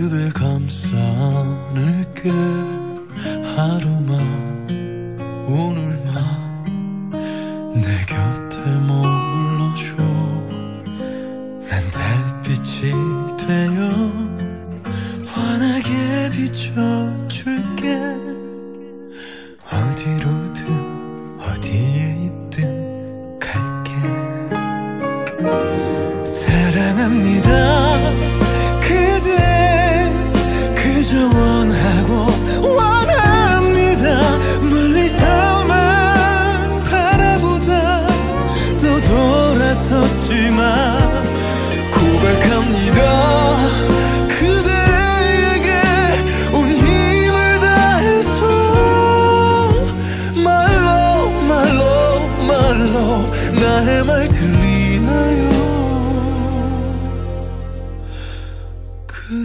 그댈 감싸 안을게 하루만 오늘만 내 곁.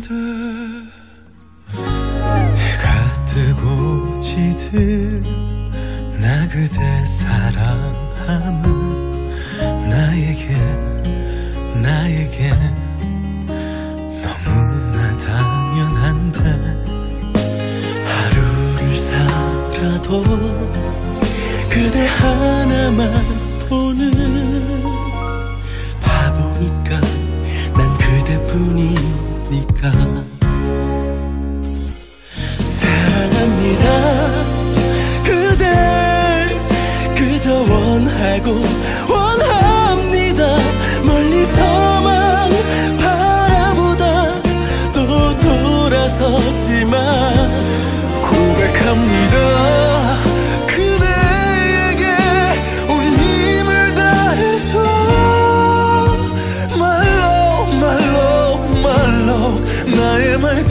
그대 해가 뜨고 지듯 나 그대 사랑함은 나에게 나에게 너무나 당연한데 하루를 살아도 그대 하나만 보는 사랑합니다. 그대 그저 원하고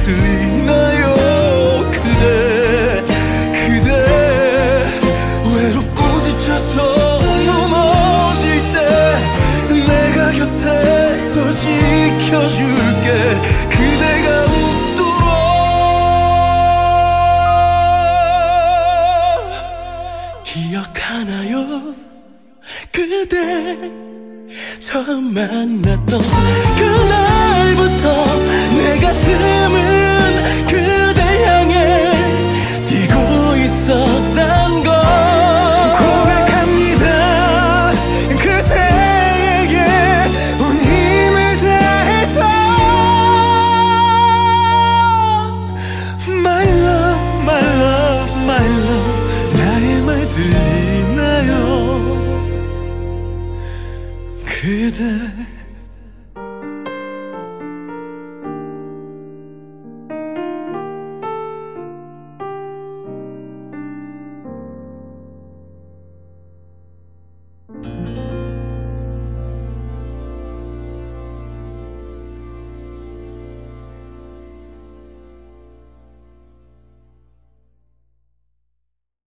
들리나요? 그대 그대. 외롭고 지쳐서 무너질 때 내가 곁에서 지켜줄게. 그대가 웃도록. 기억하나요? 그대 처음 만났던 그날부터 雨的